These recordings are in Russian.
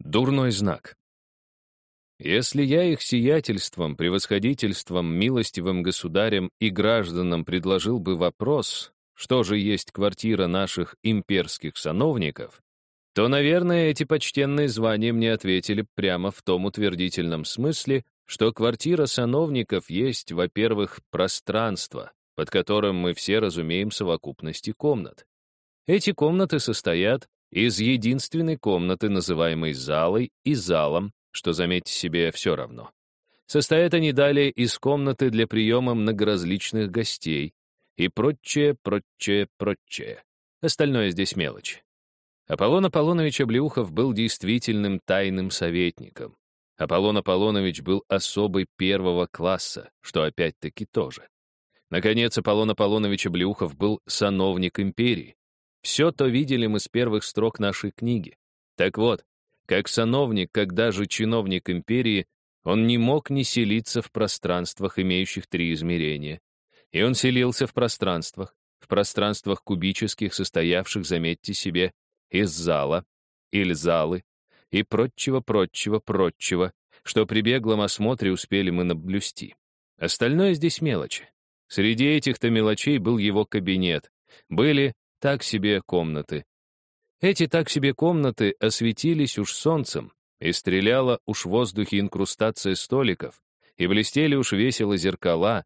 Дурной знак. Если я их сиятельством, превосходительством, милостивым государям и гражданам предложил бы вопрос, что же есть квартира наших имперских сановников, то, наверное, эти почтенные звания мне ответили прямо в том утвердительном смысле, что квартира сановников есть, во-первых, пространство, под которым мы все разумеем совокупности комнат. Эти комнаты состоят из единственной комнаты, называемой залой и залом, что, заметьте себе, все равно. Состоят они далее из комнаты для приема многоразличных гостей и прочее, прочее, прочее. Остальное здесь мелочь. Аполлон Аполлонович Облеухов был действительным тайным советником. Аполлон Аполлонович был особый первого класса, что опять-таки тоже. Наконец, Аполлон Аполлонович Облеухов был сановник империи, все то видели мы с первых строк нашей книги. Так вот, как сановник, когда же чиновник империи, он не мог не селиться в пространствах, имеющих три измерения. И он селился в пространствах, в пространствах кубических, состоявших, заметьте себе, из зала, или залы, и прочего, прочего, прочего, что при беглом осмотре успели мы наблюсти. Остальное здесь мелочи. Среди этих-то мелочей был его кабинет. Были так себе комнаты. Эти так себе комнаты осветились уж солнцем, и стреляла уж в воздухе инкрустация столиков, и блестели уж весело зеркала,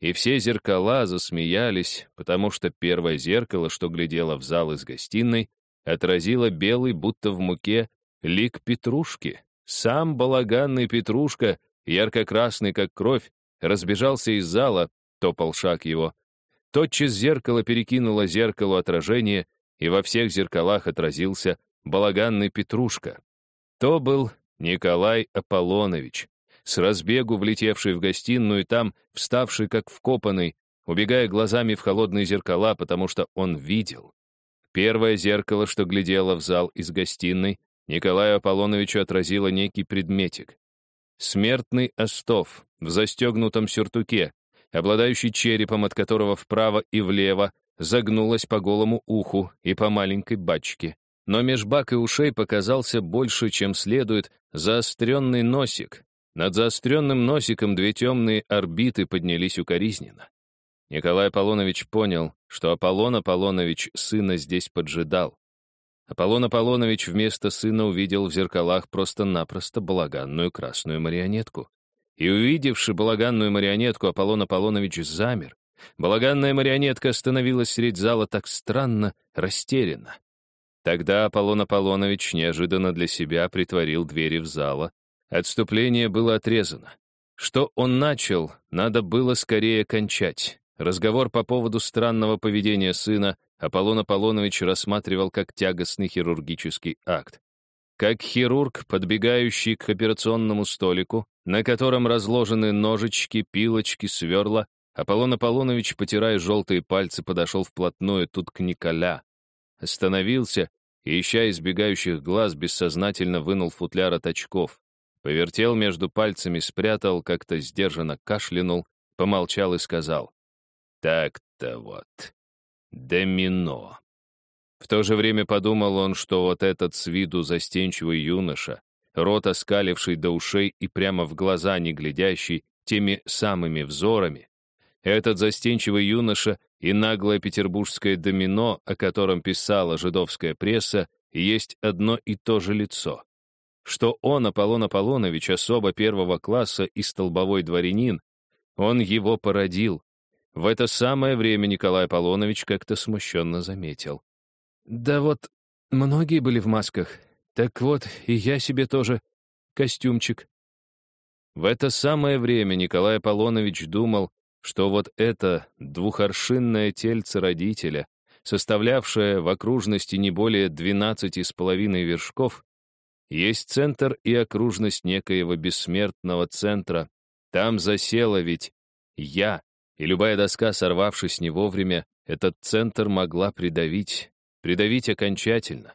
и все зеркала засмеялись, потому что первое зеркало, что глядело в зал из гостиной, отразило белый, будто в муке, лик Петрушки. Сам балаганный Петрушка, ярко-красный, как кровь, разбежался из зала, топал шаг его, Тотчас зеркало перекинуло зеркало отражение, и во всех зеркалах отразился балаганный Петрушка. То был Николай Аполлонович, с разбегу влетевший в гостиную и там, вставший как вкопанный, убегая глазами в холодные зеркала, потому что он видел. Первое зеркало, что глядело в зал из гостиной, Николаю Аполлоновичу отразило некий предметик. Смертный остов в застегнутом сюртуке, обладающий черепом, от которого вправо и влево загнулась по голому уху и по маленькой бачке. Но меж бак и ушей показался больше, чем следует, заостренный носик. Над заостренным носиком две темные орбиты поднялись укоризненно. Николай Аполлонович понял, что Аполлон Аполлонович сына здесь поджидал. Аполлон Аполлонович вместо сына увидел в зеркалах просто-напросто балаганную красную марионетку. И, увидевши балаганную марионетку, Аполлон Аполлонович замер. Балаганная марионетка остановилась средь зала так странно, растерянно. Тогда Аполлон Аполлонович неожиданно для себя притворил двери в зала. Отступление было отрезано. Что он начал, надо было скорее кончать. Разговор по поводу странного поведения сына Аполлон Аполлонович рассматривал как тягостный хирургический акт. Как хирург, подбегающий к операционному столику, на котором разложены ножички, пилочки, сверла, Аполлон Аполлонович, потирая желтые пальцы, подошел вплотную тут к Николя. Остановился и, ища избегающих глаз, бессознательно вынул футляр от очков. Повертел между пальцами, спрятал, как-то сдержанно кашлянул, помолчал и сказал. «Так-то вот. Домино». В то же время подумал он, что вот этот с виду застенчивый юноша, рот оскаливший до ушей и прямо в глаза не глядящий теми самыми взорами, этот застенчивый юноша и наглое петербургское домино, о котором писала жидовская пресса, есть одно и то же лицо. Что он, Аполлон Аполлонович, особо первого класса и столбовой дворянин, он его породил. В это самое время Николай Аполлонович как-то смущенно заметил. Да вот, многие были в масках. Так вот, и я себе тоже костюмчик. В это самое время Николай Аполлонович думал, что вот это двухоршинное тельце родителя, составлявшее в окружности не более двенадцати с половиной вершков, есть центр и окружность некоего бессмертного центра. Там засело ведь я, и любая доска, сорвавшись не вовремя, этот центр могла придавить, придавить окончательно.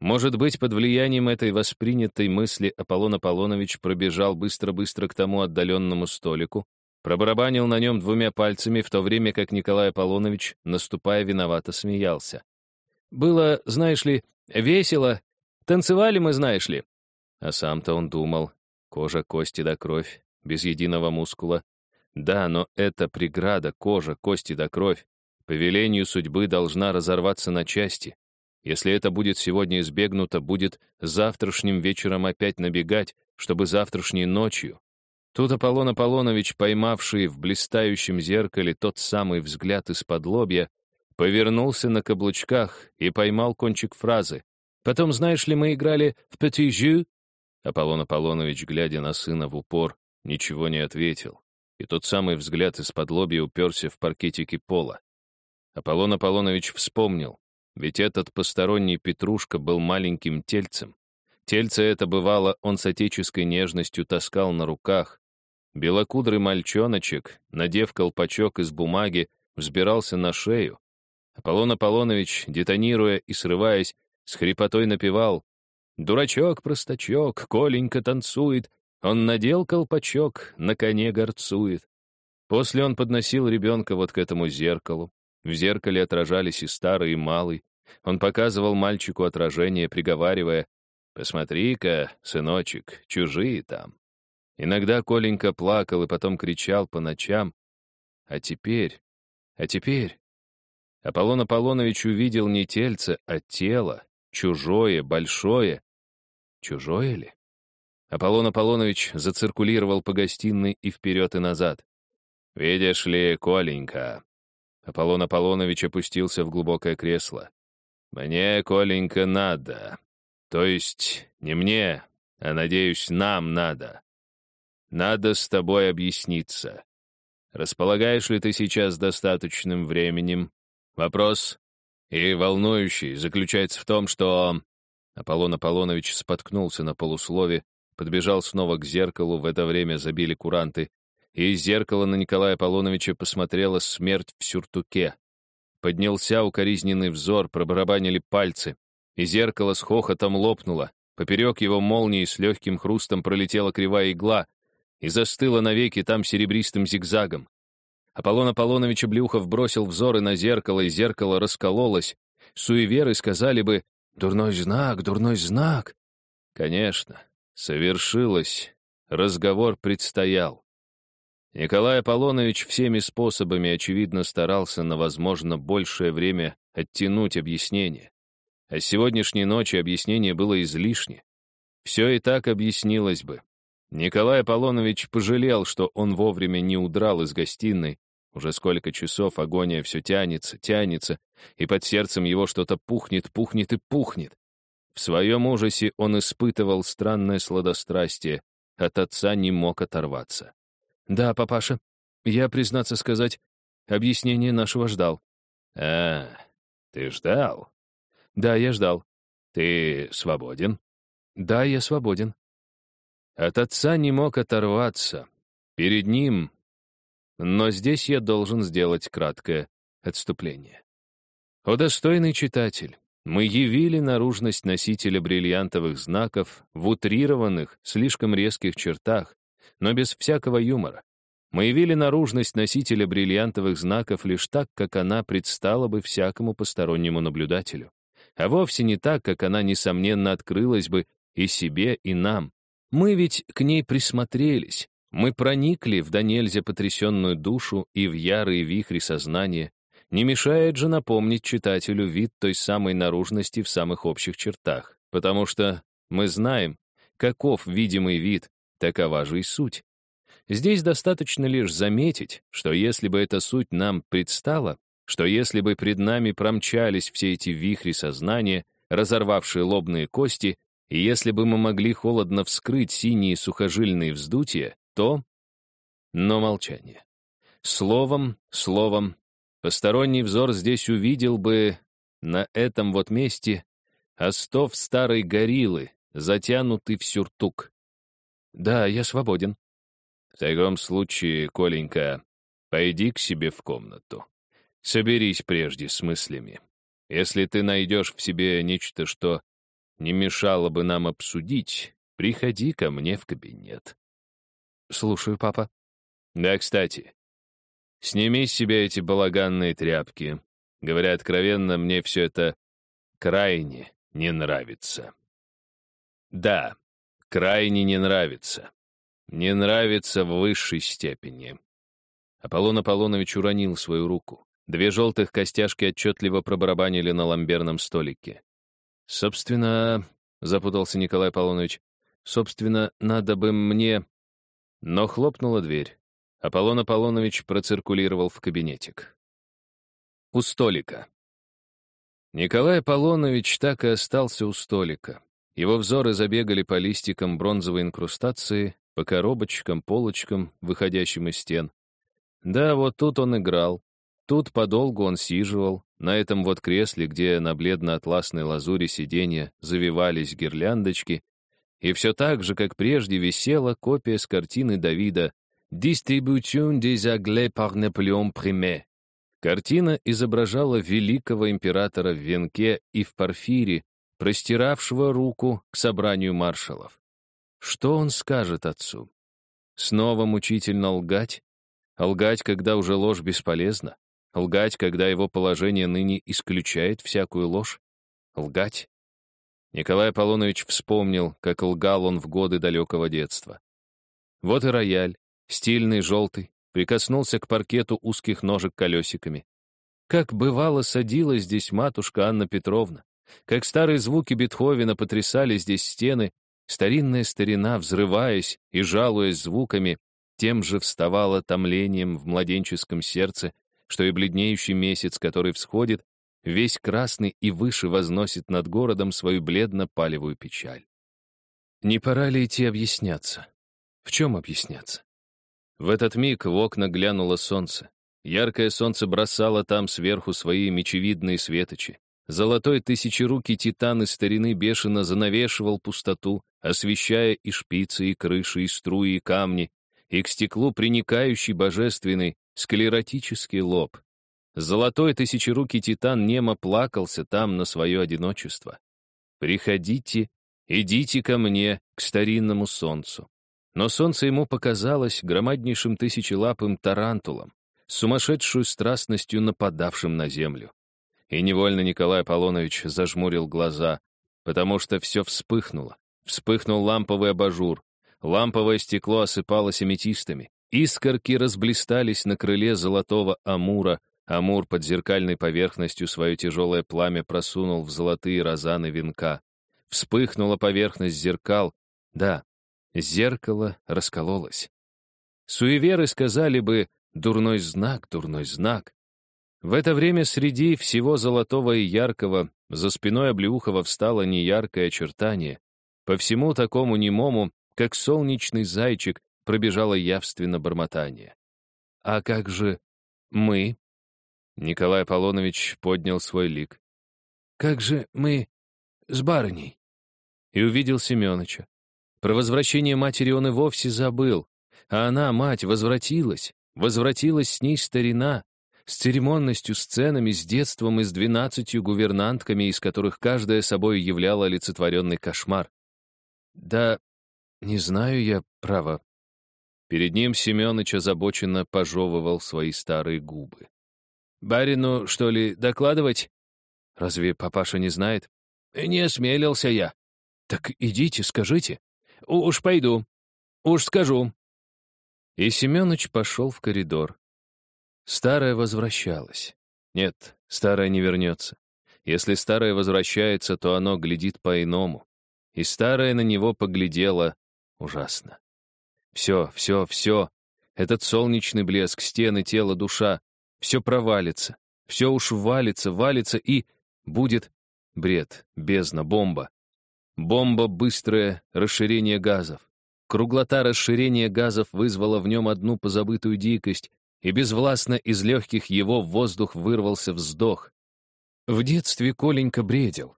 Может быть, под влиянием этой воспринятой мысли Аполлон Аполлонович пробежал быстро-быстро к тому отдаленному столику, пробарабанил на нем двумя пальцами, в то время как Николай Аполлонович, наступая виновато, смеялся. «Было, знаешь ли, весело. Танцевали мы, знаешь ли. А сам-то он думал, кожа, кости да кровь, без единого мускула. Да, но эта преграда, кожа, кости да кровь, по велению судьбы должна разорваться на части. Если это будет сегодня избегнуто, будет завтрашним вечером опять набегать, чтобы завтрашней ночью. Тут Аполлон Аполлонович, поймавший в блистающем зеркале тот самый взгляд из-под лобья, повернулся на каблучках и поймал кончик фразы. «Потом, знаешь ли, мы играли в «Petit jeu»?» Аполлон Аполлонович, глядя на сына в упор, ничего не ответил, и тот самый взгляд из-под лобья уперся в паркетики пола. Аполлон Аполлонович вспомнил, ведь этот посторонний Петрушка был маленьким тельцем. Тельце это, бывало, он с отеческой нежностью таскал на руках. Белокудрый мальчоночек, надев колпачок из бумаги, взбирался на шею. Аполлон Аполлонович, детонируя и срываясь, с хрипотой напевал «Дурачок-простачок, Коленька танцует, он надел колпачок, на коне горцует». После он подносил ребенка вот к этому зеркалу, в зеркале отражались и старый, и малый. Он показывал мальчику отражение, приговаривая, «Посмотри-ка, сыночек, чужие там». Иногда Коленька плакал и потом кричал по ночам. А теперь, а теперь... Аполлон Аполлонович увидел не тельце, а тело, чужое, большое. Чужое ли? Аполлон Аполлонович зациркулировал по гостиной и вперед и назад. «Видишь ли, Коленька, Аполлон Аполлонович опустился в глубокое кресло. «Мне, Коленька, надо. То есть не мне, а, надеюсь, нам надо. Надо с тобой объясниться. Располагаешь ли ты сейчас достаточным временем? Вопрос, и волнующий, заключается в том, что...» Аполлон Аполлонович споткнулся на полуслове, подбежал снова к зеркалу, в это время забили куранты, и из зеркала на Николая Аполлоновича посмотрела смерть в сюртуке. Поднялся укоризненный взор, пробарабанили пальцы, и зеркало с хохотом лопнуло. Поперек его молнии с легким хрустом пролетела кривая игла и застыла навеки там серебристым зигзагом. Аполлон Аполлонович Блюхов бросил взоры на зеркало, и зеркало раскололось. Суеверы сказали бы «Дурной знак, дурной знак». Конечно, совершилось. Разговор предстоял. Николай Аполлонович всеми способами, очевидно, старался на, возможно, большее время оттянуть объяснение. А сегодняшней ночи объяснение было излишне. Все и так объяснилось бы. Николай Аполлонович пожалел, что он вовремя не удрал из гостиной. Уже сколько часов агония все тянется, тянется, и под сердцем его что-то пухнет, пухнет и пухнет. В своем ужасе он испытывал странное сладострастие, от отца не мог оторваться. «Да, папаша. Я, признаться сказать, объяснение нашего ждал». «А, ты ждал?» «Да, я ждал». «Ты свободен?» «Да, я свободен». От отца не мог оторваться. Перед ним... Но здесь я должен сделать краткое отступление. О, достойный читатель! Мы явили наружность носителя бриллиантовых знаков в утрированных, слишком резких чертах, но без всякого юмора. Мы явили наружность носителя бриллиантовых знаков лишь так, как она предстала бы всякому постороннему наблюдателю, а вовсе не так, как она, несомненно, открылась бы и себе, и нам. Мы ведь к ней присмотрелись, мы проникли в до нельзя потрясенную душу и в ярые вихри сознания, не мешает же напомнить читателю вид той самой наружности в самых общих чертах, потому что мы знаем, каков видимый вид, Такова же и суть. Здесь достаточно лишь заметить, что если бы эта суть нам предстала, что если бы пред нами промчались все эти вихри сознания, разорвавшие лобные кости, и если бы мы могли холодно вскрыть синие сухожильные вздутия, то... Но молчание. Словом, словом, посторонний взор здесь увидел бы на этом вот месте остов старой гориллы, затянутый в сюртук. «Да, я свободен». «В таком случае, Коленька, пойди к себе в комнату. Соберись прежде с мыслями. Если ты найдешь в себе нечто, что не мешало бы нам обсудить, приходи ко мне в кабинет». «Слушаю, папа». «Да, кстати, сними с себя эти балаганные тряпки. Говоря откровенно, мне все это крайне не нравится». Да, крайне не нравится. Не нравится в высшей степени. Аполлон Аполлонович уронил свою руку. Две желтых костяшки отчетливо пробарабанили на ламберном столике. «Собственно...» — запутался Николай Аполлонович. «Собственно, надо бы мне...» Но хлопнула дверь. Аполлон Аполлонович проциркулировал в кабинетик. У столика. Николай Аполлонович так и остался у столика. Его взоры забегали по листикам бронзовой инкрустации, по коробочкам, полочкам, выходящим из стен. Да, вот тут он играл, тут подолгу он сиживал, на этом вот кресле, где на бледно-атласной лазуре сиденья завивались гирляндочки, и все так же, как прежде, висела копия с картины Давида «Distribution des Anglais par Napoléon Primet». Картина изображала великого императора в венке и в парфире, простиравшего руку к собранию маршалов. Что он скажет отцу? Снова мучительно лгать? Лгать, когда уже ложь бесполезна? Лгать, когда его положение ныне исключает всякую ложь? Лгать? Николай Аполлонович вспомнил, как лгал он в годы далекого детства. Вот и рояль, стильный, желтый, прикоснулся к паркету узких ножек колесиками. Как бывало садилась здесь матушка Анна Петровна, как старые звуки Бетховена потрясали здесь стены, старинная старина, взрываясь и жалуясь звуками, тем же вставала томлением в младенческом сердце, что и бледнеющий месяц, который всходит, весь красный и выше возносит над городом свою бледно-палевую печаль. Не пора ли идти объясняться? В чем объясняться? В этот миг в окна глянуло солнце. Яркое солнце бросало там сверху свои мечевидные светочи. Золотой тысячерукий титан из старины бешено занавешивал пустоту, освещая и шпицы, и крыши, и струи, и камни, и к стеклу приникающий божественный склеротический лоб. Золотой тысячерукий титан немо плакался там на свое одиночество. «Приходите, идите ко мне, к старинному солнцу». Но солнце ему показалось громаднейшим тысячелапым тарантулом, сумасшедшую страстностью нападавшим на землю. И невольно Николай Аполлонович зажмурил глаза, потому что все вспыхнуло. Вспыхнул ламповый абажур. Ламповое стекло осыпалось аметистами. Искорки разблистались на крыле золотого амура. Амур под зеркальной поверхностью свое тяжелое пламя просунул в золотые розаны венка. Вспыхнула поверхность зеркал. Да, зеркало раскололось. Суеверы сказали бы «дурной знак, дурной знак». В это время среди всего золотого и яркого за спиной Облеухова встало неяркое очертание. По всему такому немому, как солнечный зайчик, пробежало явственно бормотание. «А как же мы?» Николай Аполлонович поднял свой лик. «Как же мы с барыней?» И увидел Семёныча. Про возвращение матери он и вовсе забыл. А она, мать, возвратилась. Возвратилась с ней старина, с церемонностью, сценами, с детством и с двенадцатью гувернантками, из которых каждая собой являла олицетворенный кошмар. Да, не знаю я, право. Перед ним Семёныч озабоченно пожевывал свои старые губы. «Барину, что ли, докладывать?» «Разве папаша не знает?» «Не осмелился я». «Так идите, скажите». «Уж пойду. Уж скажу». И Семёныч пошел в коридор. Старое возвращалось. Нет, старое не вернется. Если старое возвращается, то оно глядит по-иному. И старое на него поглядело ужасно. Все, все, все. Этот солнечный блеск, стены, тело, душа. Все провалится. Все уж валится, валится и... Будет бред, бездна, бомба. Бомба — быстрое расширение газов. Круглота расширения газов вызвала в нем одну позабытую дикость, и безвластно из легких его в воздух вырвался вздох. В детстве Коленька бредил.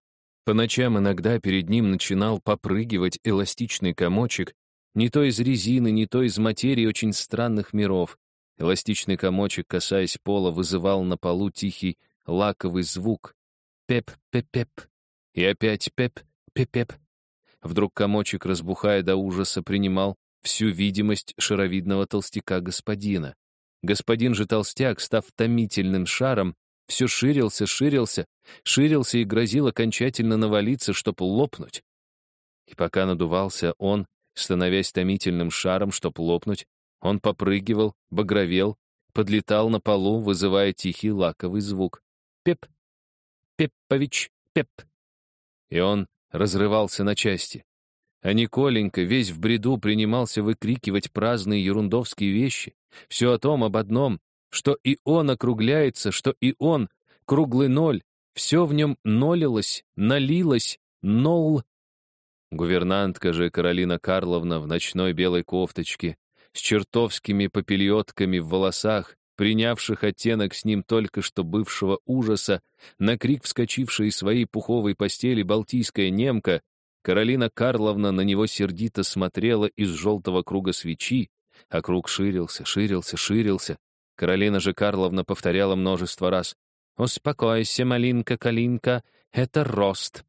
По ночам иногда перед ним начинал попрыгивать эластичный комочек, не то из резины, не то из материи очень странных миров. Эластичный комочек, касаясь пола, вызывал на полу тихий лаковый звук. Пеп-пеп-пеп. И опять пеп-пеп-пеп. Вдруг комочек, разбухая до ужаса, принимал всю видимость шаровидного толстяка господина. Господин же толстяк, став томительным шаром, все ширился, ширился, ширился и грозил окончательно навалиться, чтоб лопнуть. И пока надувался он, становясь томительным шаром, чтоб лопнуть, он попрыгивал, багровел, подлетал на полу, вызывая тихий лаковый звук. «Пеп! Пеппович! Пеп!» И он разрывался на части. А Николенька весь в бреду принимался выкрикивать праздные ерундовские вещи. Все о том, об одном, что и он округляется, что и он — круглый ноль, все в нем нолилось, налилось, нол. Гувернантка же Каролина Карловна в ночной белой кофточке, с чертовскими попельотками в волосах, принявших оттенок с ним только что бывшего ужаса, на крик вскочившей из своей пуховой постели балтийская немка, Каролина Карловна на него сердито смотрела из желтого круга свечи, а круг ширился, ширился, ширился. Каролина же Карловна повторяла множество раз «Успокойся, малинка, калинка, это рост».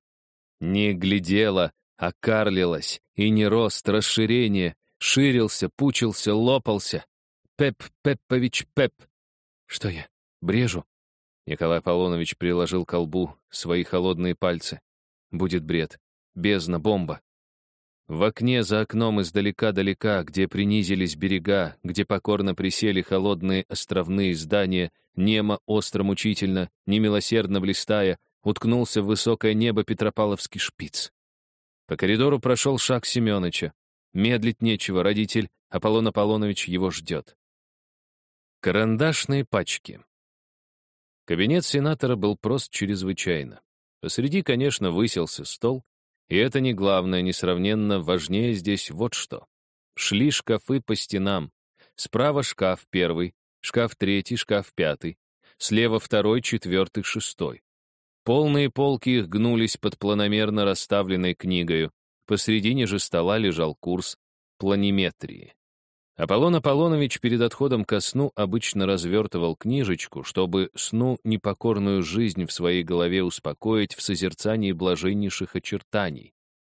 Не глядела, а карлилась, и не рост, расширение, ширился, пучился, лопался. Пеп, Пеппович, Пеп. Что я, брежу? Николай Полонович приложил к колбу свои холодные пальцы. Будет бред. Бездна, бомба. В окне за окном издалека-далека, где принизились берега, где покорно присели холодные островные здания, немо остро мучительно, немилосердно блистая, уткнулся в высокое небо Петропавловский шпиц. По коридору прошел шаг Семеновича. Медлить нечего, родитель Аполлон Аполлонович его ждет. Карандашные пачки. Кабинет сенатора был прост чрезвычайно. Посреди, конечно, выселся стол, и это не главное, несравненно важнее здесь вот что. Шли шкафы по стенам. Справа шкаф первый, шкаф третий, шкаф пятый. Слева второй, четвертый, шестой. Полные полки их гнулись под планомерно расставленной книгою. Посредине же стола лежал курс планиметрии. Аполлон Аполлонович перед отходом ко сну обычно развертывал книжечку, чтобы сну непокорную жизнь в своей голове успокоить в созерцании блаженнейших очертаний,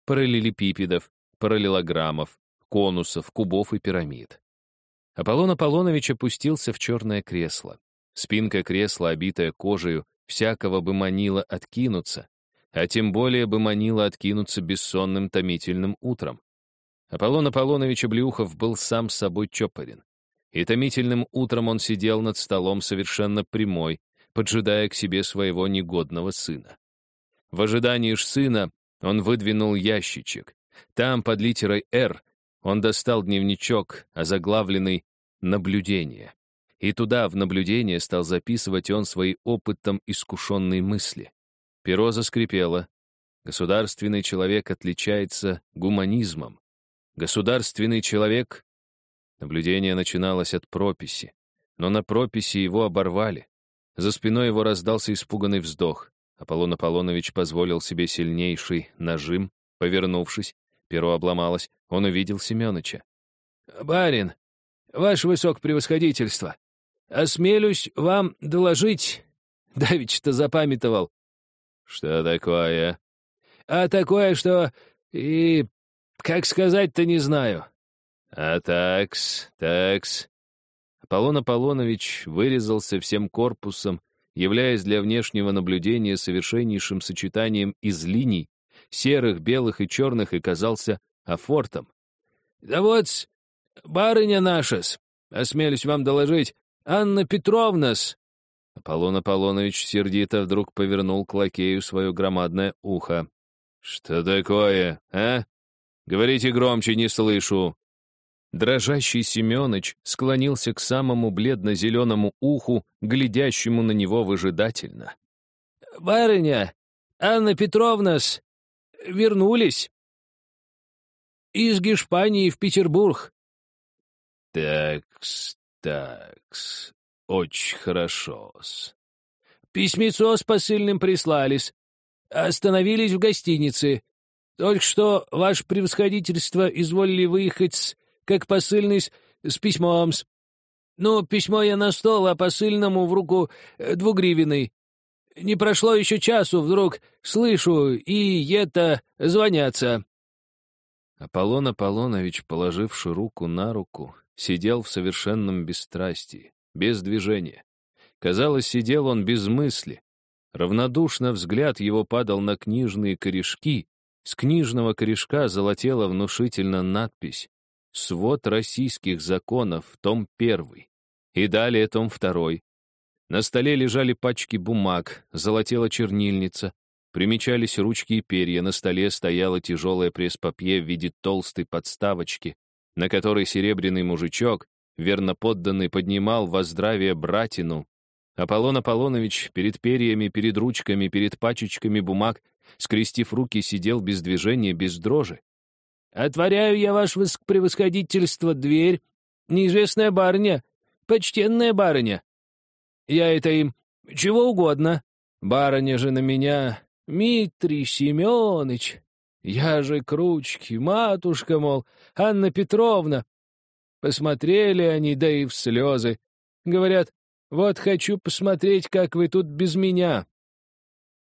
параллелепипедов, параллелограммов, конусов, кубов и пирамид. Аполлон Аполлонович опустился в черное кресло. Спинка кресла, обитая кожею, всякого бы манила откинуться, а тем более бы манила откинуться бессонным томительным утром. Аполлон Аполлонович Облеухов был сам собой чопорен. И томительным утром он сидел над столом совершенно прямой, поджидая к себе своего негодного сына. В ожидании ж сына он выдвинул ящичек. Там, под литерой «Р», он достал дневничок, озаглавленный «Наблюдение». И туда, в наблюдение, стал записывать он свои опытом искушенные мысли. Перо заскрипело. Государственный человек отличается гуманизмом. Государственный человек... Наблюдение начиналось от прописи. Но на прописи его оборвали. За спиной его раздался испуганный вздох. Аполлон Аполлонович позволил себе сильнейший нажим. Повернувшись, перо обломалось, он увидел Семёныча. «Барин, ваше высокопревосходительство, осмелюсь вам доложить...» Давич-то запамятовал. «Что такое?» «А такое, что... и... как сказать-то не знаю». «А такс, такс...» Аполлон Аполлонович вырезался всем корпусом, являясь для внешнего наблюдения совершеннейшим сочетанием из линий, серых, белых и черных, и казался афортом. «Да вот, барыня наша-с, осмелюсь вам доложить, Анна Петровна-с, Аполлон Аполлонович сердито вдруг повернул к лакею свое громадное ухо. «Что такое, а? Говорите громче, не слышу». Дрожащий Семёныч склонился к самому бледно-зеленому уху, глядящему на него выжидательно. «Барыня, Анна Петровна вернулись из Гешпании в Петербург». «Такс, такс, очень хорошо-с. Письмецо с посыльным прислались. Остановились в гостинице. Только что ваше превосходительство изволили выехать с, как посыльный с, с письмом -с. Ну, письмо я на стол, а посыльному в руку э, двугривенный. Не прошло еще часу, вдруг слышу, и это звонятся. Аполлон Аполлонович, положивший руку на руку, сидел в совершенном бесстрастии без движения. Казалось, сидел он без мысли. Равнодушно взгляд его падал на книжные корешки, С книжного корешка золотела внушительно надпись «Свод российских законов, том 1». И далее том 2. На столе лежали пачки бумаг, золотела чернильница, примечались ручки и перья, на столе стояла тяжелая пресс-папье в виде толстой подставочки, на которой серебряный мужичок, верно подданный, поднимал во здравие братину. Аполлон Аполлонович перед перьями, перед ручками, перед пачечками бумаг скрестив руки, сидел без движения, без дрожи. «Отворяю я, ваше превосходительство, дверь. Неизвестная барыня, почтенная барыня. Я это им чего угодно. Барыня же на меня, Митрий Семенович. Я же к ручке, матушка, мол, Анна Петровна. Посмотрели они, да и в слезы. Говорят, вот хочу посмотреть, как вы тут без меня.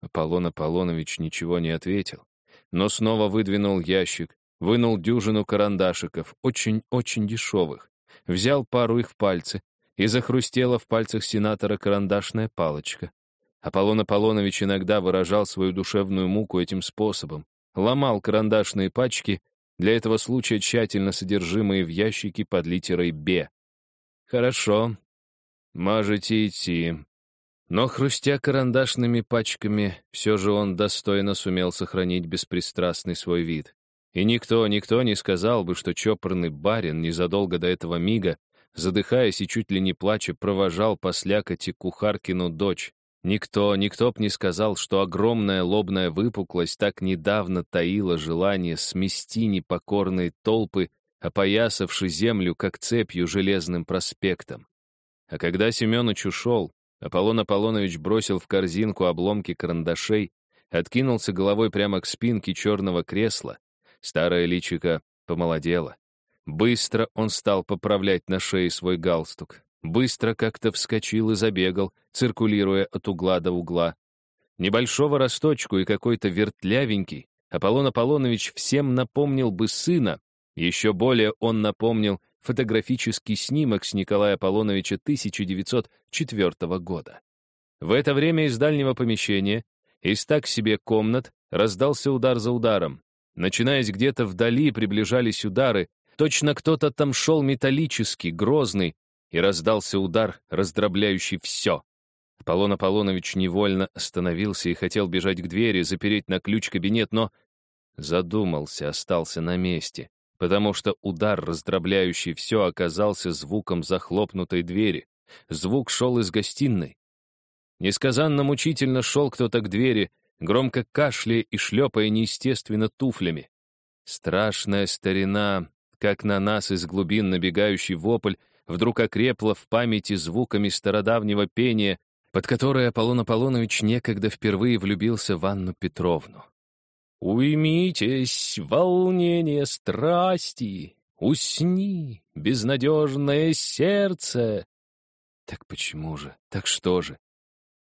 Аполлон Аполлонович ничего не ответил, но снова выдвинул ящик, вынул дюжину карандашиков, очень-очень дешевых, взял пару их в пальцы, и захрустела в пальцах сенатора карандашная палочка. Аполлон Аполлонович иногда выражал свою душевную муку этим способом, ломал карандашные пачки, для этого случая тщательно содержимые в ящике под литерой «Б». «Хорошо, можете идти», но, хрустя карандашными пачками, все же он достойно сумел сохранить беспристрастный свой вид. И никто, никто не сказал бы, что чопорный барин незадолго до этого мига, задыхаясь и чуть ли не плача, провожал по слякоти кухаркину дочь. Никто, никто б не сказал, что огромная лобная выпуклость так недавно таила желание смести непокорные толпы, опоясавши землю, как цепью железным проспектом. А когда Семенович ушел, Аполлон Аполлонович бросил в корзинку обломки карандашей, откинулся головой прямо к спинке черного кресла. Старое личико помолодело. Быстро он стал поправлять на шее свой галстук. Быстро как-то вскочил и забегал, циркулируя от угла до угла. Небольшого росточку и какой-то вертлявенький, Аполлон Аполлонович всем напомнил бы сына, еще более он напомнил фотографический снимок с Николая Аполлоновича 1904 года. В это время из дальнего помещения, из так себе комнат, раздался удар за ударом. Начинаясь где-то вдали, приближались удары, точно кто-то там шел металлический, грозный, и раздался удар, раздробляющий все. Аполлон Аполлонович невольно остановился и хотел бежать к двери, запереть на ключ кабинет, но задумался, остался на месте потому что удар, раздробляющий все, оказался звуком захлопнутой двери. Звук шел из гостиной. Несказанно мучительно шел кто-то к двери, громко кашляя и шлепая неестественно туфлями. Страшная старина, как на нас из глубин набегающий вопль, вдруг окрепла в памяти звуками стародавнего пения, под которое Аполлон Аполлонович некогда впервые влюбился в Анну Петровну. Уймитесь, волнение страсти, усни, безнадежное сердце. Так почему же? Так что же?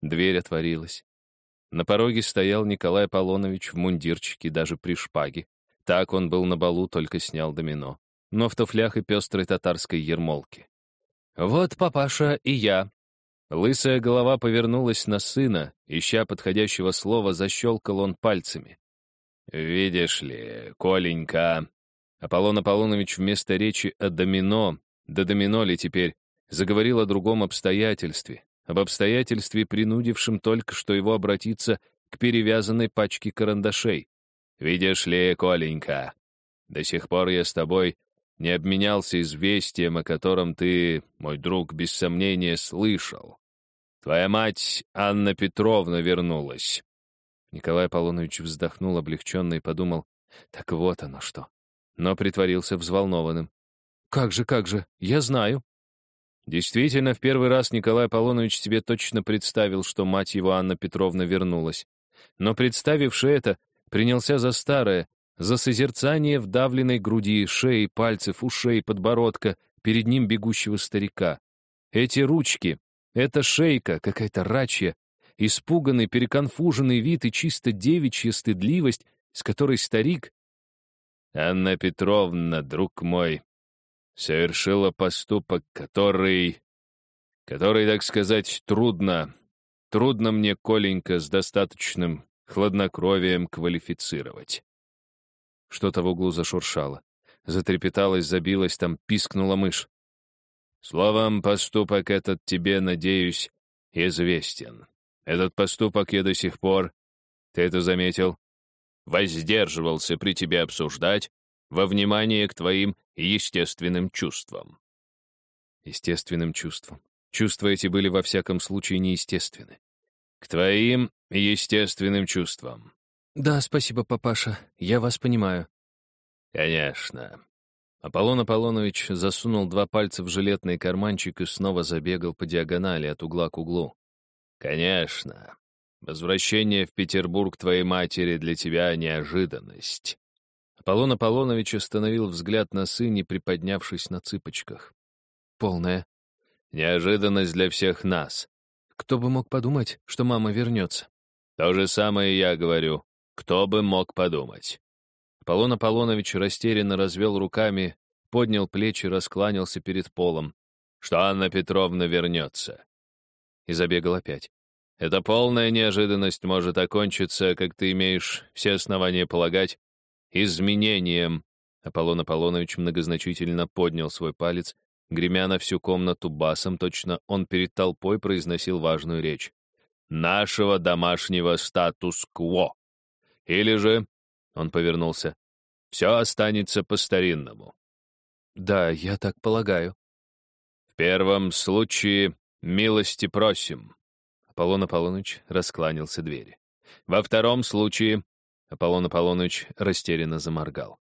Дверь отворилась. На пороге стоял Николай Аполлонович в мундирчике, даже при шпаге. Так он был на балу, только снял домино. Но в туфлях и пестрой татарской ермолке. «Вот, папаша, и я». Лысая голова повернулась на сына, ища подходящего слова, защелкал он пальцами. «Видишь ли, Коленька...» Аполлон Аполлонович вместо речи о домино, да домино ли теперь, заговорил о другом обстоятельстве, об обстоятельстве, принудившем только что его обратиться к перевязанной пачке карандашей. «Видишь ли, Коленька, до сих пор я с тобой не обменялся известием, о котором ты, мой друг, без сомнения, слышал. Твоя мать, Анна Петровна, вернулась. Николай Аполлонович вздохнул облегченно и подумал, так вот оно что. Но притворился взволнованным. «Как же, как же, я знаю». Действительно, в первый раз Николай Аполлонович себе точно представил, что мать его Анна Петровна вернулась. Но представивши это, принялся за старое, за созерцание вдавленной груди, шеи, пальцев, ушей, подбородка, перед ним бегущего старика. Эти ручки, эта шейка, какая-то рачья, испуганный, переконфуженный вид и чисто девичья стыдливость, с которой старик... Анна Петровна, друг мой, совершила поступок, который... который, так сказать, трудно... Трудно мне, Коленька, с достаточным хладнокровием квалифицировать. Что-то в углу зашуршало. Затрепеталась, забилась, там пискнула мышь. Словом, поступок этот тебе, надеюсь, известен. Этот поступок я до сих пор, ты это заметил, воздерживался при тебе обсуждать во внимание к твоим естественным чувствам. Естественным чувствам. Чувства эти были во всяком случае неестественны. К твоим естественным чувствам. Да, спасибо, папаша, я вас понимаю. Конечно. Аполлон Аполлонович засунул два пальца в жилетный карманчик и снова забегал по диагонали от угла к углу. Конечно. Возвращение в Петербург твоей матери для тебя — неожиданность. Аполлон Аполлонович остановил взгляд на сыне, приподнявшись на цыпочках. Полная. Неожиданность для всех нас. Кто бы мог подумать, что мама вернется? То же самое я говорю. Кто бы мог подумать? Аполлон Аполлонович растерянно развел руками, поднял плечи, раскланялся перед полом. Что Анна Петровна вернется. И забегал опять. Эта полная неожиданность может окончиться, как ты имеешь все основания полагать, изменением. Аполлон Аполлонович многозначительно поднял свой палец, гремя на всю комнату басом, точно он перед толпой произносил важную речь. «Нашего домашнего статус-кво». Или же, он повернулся, все останется по-старинному. Да, я так полагаю. В первом случае милости просим. Аполлон Аполлоныч раскланялся двери. Во втором случае Аполлон Аполлоныч растерянно заморгал.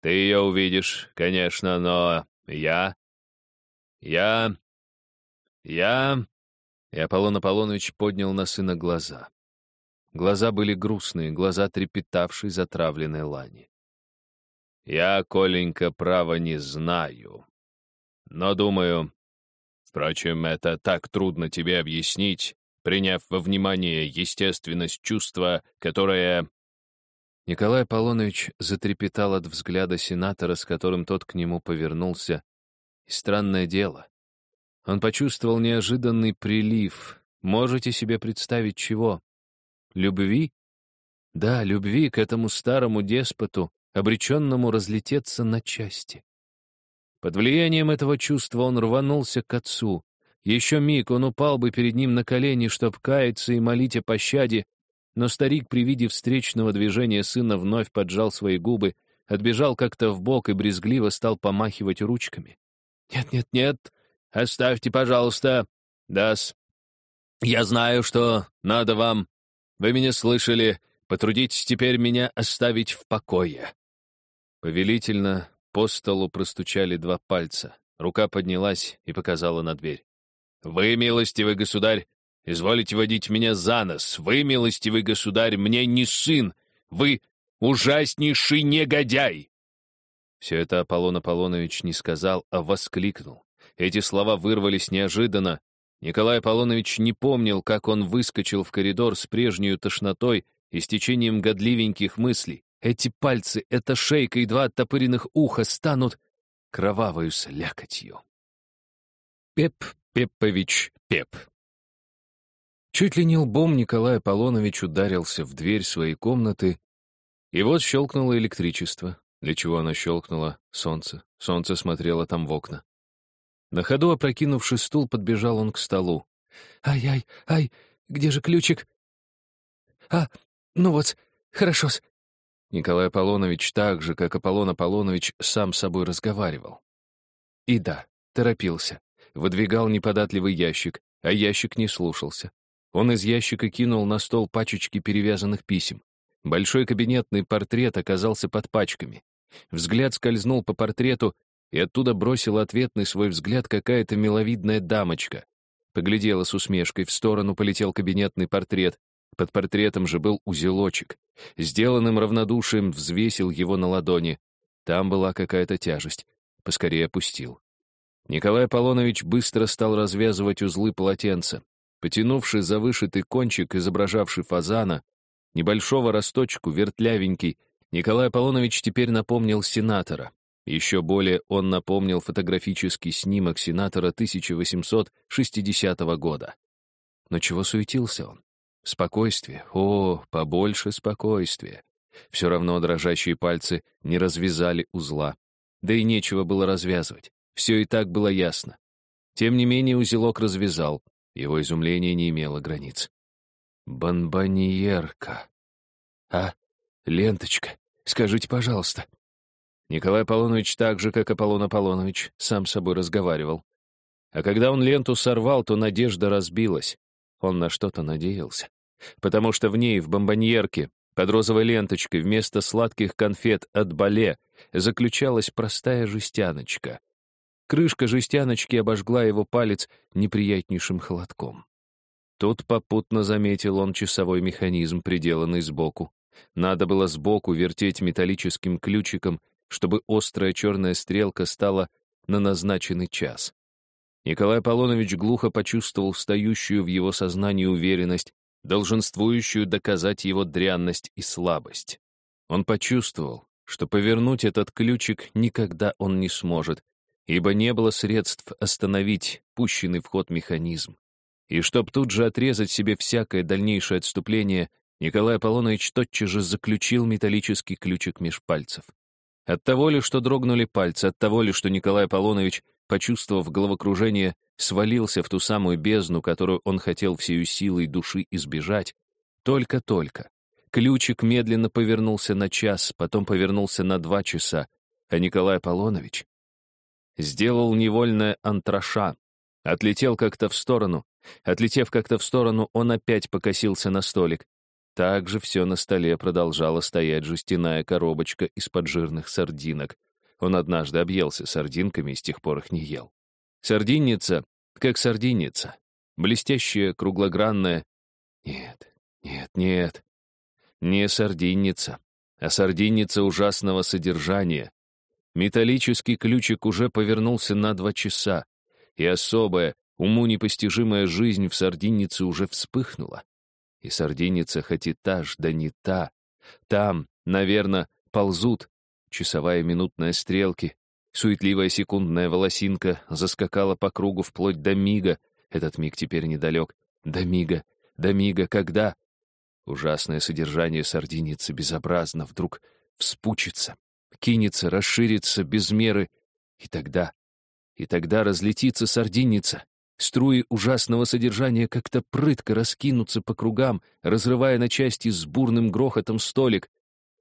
«Ты ее увидишь, конечно, но я... я... я...» И Аполлон Аполлоныч поднял на сына глаза. Глаза были грустные, глаза трепетавшей затравленной лани. «Я, Коленька, право не знаю. Но, думаю... Впрочем, это так трудно тебе объяснить, приняв во внимание естественность чувства, которое Николай Аполлонович затрепетал от взгляда сенатора, с которым тот к нему повернулся. И странное дело. Он почувствовал неожиданный прилив. Можете себе представить чего? Любви? Да, любви к этому старому деспоту, обреченному разлететься на части. Под влиянием этого чувства он рванулся к отцу. Еще миг он упал бы перед ним на колени, чтоб каяться и молить о пощаде, но старик при виде встречного движения сына вновь поджал свои губы, отбежал как-то в бок и брезгливо стал помахивать ручками. «Нет, нет, нет, оставьте, пожалуйста. Дас. Я знаю, что надо вам. Вы меня слышали. Потрудитесь теперь меня оставить в покое». Повелительно по столу простучали два пальца. Рука поднялась и показала на дверь. «Вы, милостивый государь, Изволите водить меня за нос. Вы, милостивый государь, мне не сын. Вы ужаснейший негодяй!» Все это Аполлон Аполлонович не сказал, а воскликнул. Эти слова вырвались неожиданно. Николай Аполлонович не помнил, как он выскочил в коридор с прежней тошнотой и с течением годливеньких мыслей. Эти пальцы, эта шейка и два оттопыренных уха станут кровавою слякотью. Пеп Пеппович Пеп. Чуть ли не лбом Николай Аполлонович ударился в дверь своей комнаты, и вот щелкнуло электричество. Для чего оно щелкнуло? Солнце. Солнце смотрело там в окна. На ходу, опрокинувший стул, подбежал он к столу. «Ай-ай, ай, где же ключик?» «А, ну вот, хорошо-с». Николай Аполлонович так же, как Аполлон Аполлонович, сам с собой разговаривал. И да, торопился. Выдвигал неподатливый ящик, а ящик не слушался. Он из ящика кинул на стол пачечки перевязанных писем. Большой кабинетный портрет оказался под пачками. Взгляд скользнул по портрету, и оттуда бросила ответный свой взгляд какая-то миловидная дамочка. Поглядела с усмешкой, в сторону полетел кабинетный портрет. Под портретом же был узелочек. Сделанным равнодушием взвесил его на ладони. Там была какая-то тяжесть. Поскорее опустил. Николай Аполлонович быстро стал развязывать узлы полотенца. Потянувший за вышитый кончик, изображавший фазана, небольшого росточку, вертлявенький, Николай Аполлонович теперь напомнил сенатора. Еще более он напомнил фотографический снимок сенатора 1860 года. Но чего суетился он? Спокойствие, о, побольше спокойствия. Все равно дрожащие пальцы не развязали узла. Да и нечего было развязывать. Все и так было ясно. Тем не менее узелок развязал. Его изумление не имело границ. «Бонбоньерка!» «А, ленточка, скажите, пожалуйста». Николай Аполлонович так же, как Аполлон Аполлонович, сам с собой разговаривал. А когда он ленту сорвал, то надежда разбилась. Он на что-то надеялся. Потому что в ней, в бомбоньерке, под розовой ленточкой, вместо сладких конфет от бале, заключалась простая жестяночка. Крышка жестяночки обожгла его палец неприятнейшим холодком. Тут попутно заметил он часовой механизм, приделанный сбоку. Надо было сбоку вертеть металлическим ключиком, чтобы острая черная стрелка стала на назначенный час. Николай Аполлонович глухо почувствовал встающую в его сознании уверенность, долженствующую доказать его дрянность и слабость. Он почувствовал, что повернуть этот ключик никогда он не сможет, ибо не было средств остановить пущенный в ход механизм. И чтоб тут же отрезать себе всякое дальнейшее отступление, Николай Аполлонович тотчас же заключил металлический ключик меж пальцев. От того ли, что дрогнули пальцы, от того ли, что Николай Аполлонович, почувствовав головокружение, свалился в ту самую бездну, которую он хотел всею силой души избежать, только-только. Ключик медленно повернулся на час, потом повернулся на два часа, а Николай Аполлонович сделал невольное антраша, отлетел как-то в сторону. Отлетев как-то в сторону, он опять покосился на столик. Также все на столе продолжала стоять жестяная коробочка из-под жирных сардинок. Он однажды объелся сардинками и с тех пор их не ел. Сардинница, как сардинница. Блестящая, круглогранная. Нет, нет, нет. Не сардинница, а сардинница ужасного содержания. Металлический ключик уже повернулся на два часа, и особая, уму непостижимая жизнь в сардиннице уже вспыхнула. И сардиница хоть и та ж, да не та. Там, наверное, ползут. Часовая минутная стрелки, суетливая секундная волосинка заскакала по кругу вплоть до мига. Этот миг теперь недалек. До мига, до мига, когда? Ужасное содержание сардиницы безобразно вдруг вспучится, кинется, расширится без меры. И тогда, и тогда разлетится сардиница, Струи ужасного содержания как-то прытко раскинутся по кругам, разрывая на части с бурным грохотом столик.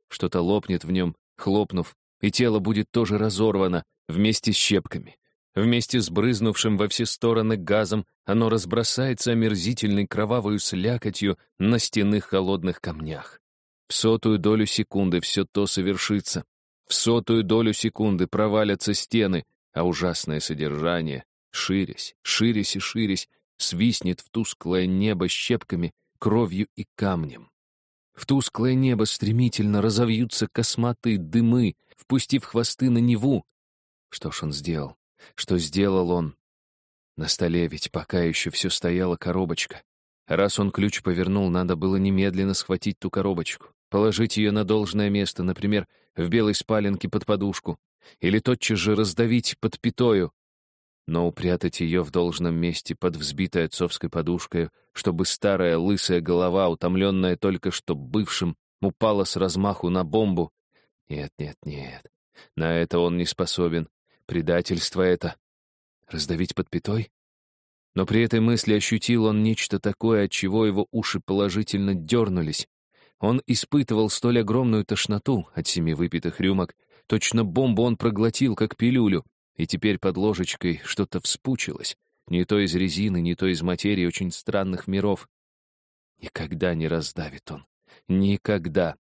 Что-то лопнет в нем, хлопнув, и тело будет тоже разорвано вместе с щепками. Вместе с брызнувшим во все стороны газом оно разбросается омерзительной кровавой слякотью на стенных холодных камнях. В сотую долю секунды все то совершится. В сотую долю секунды провалятся стены, а ужасное содержание ширясь, ширясь и ширясь, свистнет в тусклое небо щепками, кровью и камнем. В тусклое небо стремительно разовьются косматые дымы, впустив хвосты на Неву. Что ж он сделал? Что сделал он? На столе ведь пока еще все стояла коробочка. Раз он ключ повернул, надо было немедленно схватить ту коробочку, положить ее на должное место, например, в белой спаленке под подушку, или тотчас же раздавить под пятою, но упрятать ее в должном месте под взбитой отцовской подушкой, чтобы старая лысая голова, утомленная только что бывшим, упала с размаху на бомбу. Нет, нет, нет, на это он не способен. Предательство это. Раздавить под пятой? Но при этой мысли ощутил он нечто такое, от чего его уши положительно дернулись. Он испытывал столь огромную тошноту от семи выпитых рюмок, точно бомбу он проглотил, как пилюлю, и теперь под ложечкой что-то вспучилось, не то из резины, не то из материи очень странных миров. Никогда не раздавит он. Никогда.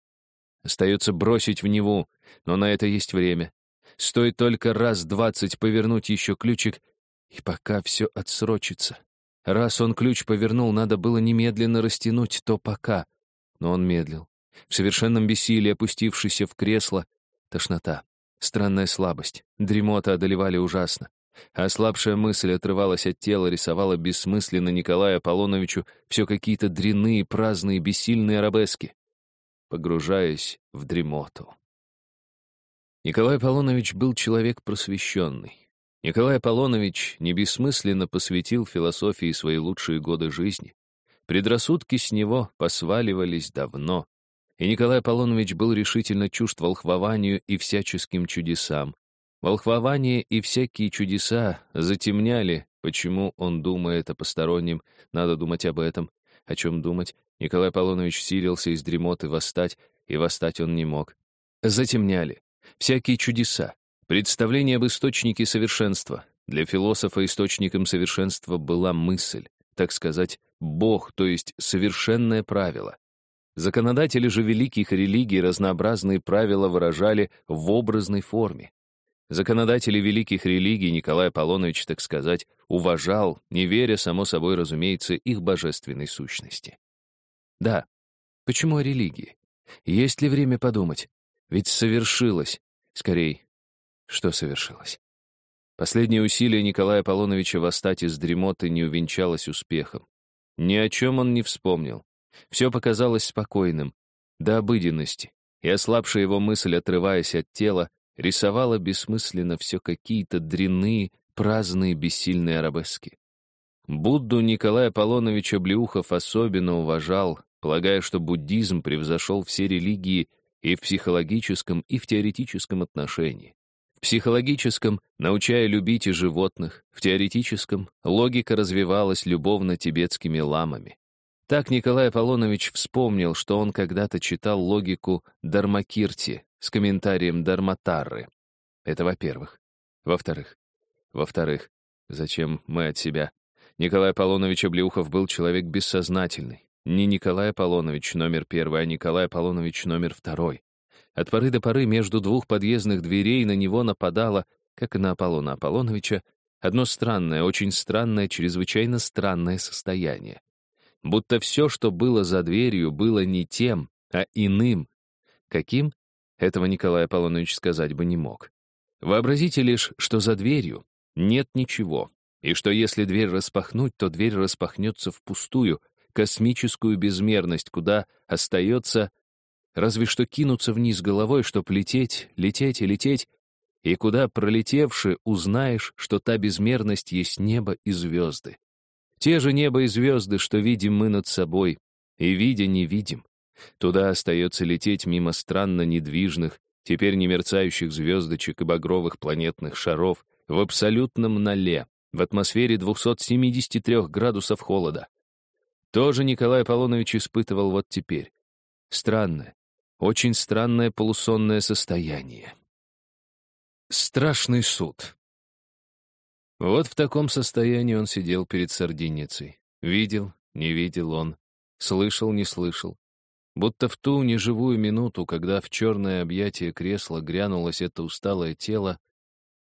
Остается бросить в него, но на это есть время. Стоит только раз двадцать повернуть еще ключик, и пока все отсрочится. Раз он ключ повернул, надо было немедленно растянуть то пока. Но он медлил. В совершенном бессилии, опустившийся в кресло, тошнота. Странная слабость, дремота одолевали ужасно. Ослабшая мысль отрывалась от тела, рисовала бессмысленно Николаю Аполлоновичу все какие-то дрянные, праздные, бессильные арабески, погружаясь в дремоту. Николай Аполлонович был человек просвещенный. Николай Аполлонович не бессмысленно посвятил философии свои лучшие годы жизни. Предрассудки с него посваливались давно, и Николай Аполлонович был решительно чужд волхвованию и всяческим чудесам. Волхвование и всякие чудеса затемняли, почему он думает о постороннем, надо думать об этом. О чем думать? Николай Аполлонович силился из дремоты восстать, и восстать он не мог. Затемняли. Всякие чудеса. Представление об источнике совершенства. Для философа источником совершенства была мысль, так сказать, Бог, то есть совершенное правило. Законодатели же великих религий разнообразные правила выражали в образной форме. Законодатели великих религий Николай Аполлонович, так сказать, уважал, не веря, само собой разумеется, их божественной сущности. Да, почему о религии? Есть ли время подумать? Ведь совершилось. Скорей, что совершилось? Последнее усилие Николая Аполлоновича восстать из дремоты не увенчалось успехом. Ни о чем он не вспомнил. Все показалось спокойным, до обыденности, и ослабшая его мысль, отрываясь от тела, рисовала бессмысленно все какие-то дрянные, праздные, бессильные арабески. Будду Николай Аполлонович Облеухов особенно уважал, полагая, что буддизм превзошел все религии и в психологическом, и в теоретическом отношении. В психологическом, научая любить и животных, в теоретическом, логика развивалась любовно-тибетскими ламами. Так Николай Аполлонович вспомнил, что он когда-то читал логику Дармакирти с комментарием Дарматарры. Это во-первых. Во-вторых. Во-вторых, зачем мы от себя? Николай Аполлонович Облеухов был человек бессознательный. Не Николай Аполлонович номер первый, а Николай Аполлонович номер второй. От поры до поры между двух подъездных дверей на него нападало, как и на Аполлона Аполлоновича, одно странное, очень странное, чрезвычайно странное состояние будто все, что было за дверью, было не тем, а иным. Каким? Этого Николай Аполлонович сказать бы не мог. Вообразите лишь, что за дверью нет ничего, и что если дверь распахнуть, то дверь распахнется в пустую, космическую безмерность, куда остается разве что кинуться вниз головой, чтоб лететь, лететь и лететь, и куда, пролетевши, узнаешь, что та безмерность есть небо и звезды. Те же небо и звезды, что видим мы над собой, и, видя, не видим. Туда остается лететь мимо странно недвижных, теперь не мерцающих звездочек и багровых планетных шаров в абсолютном ноле, в атмосфере 273 градусов холода. Тоже Николай Аполлонович испытывал вот теперь. Странное, очень странное полусонное состояние. Страшный суд. Вот в таком состоянии он сидел перед сардиницей. Видел, не видел он, слышал, не слышал. Будто в ту неживую минуту, когда в черное объятие кресла грянулось это усталое тело,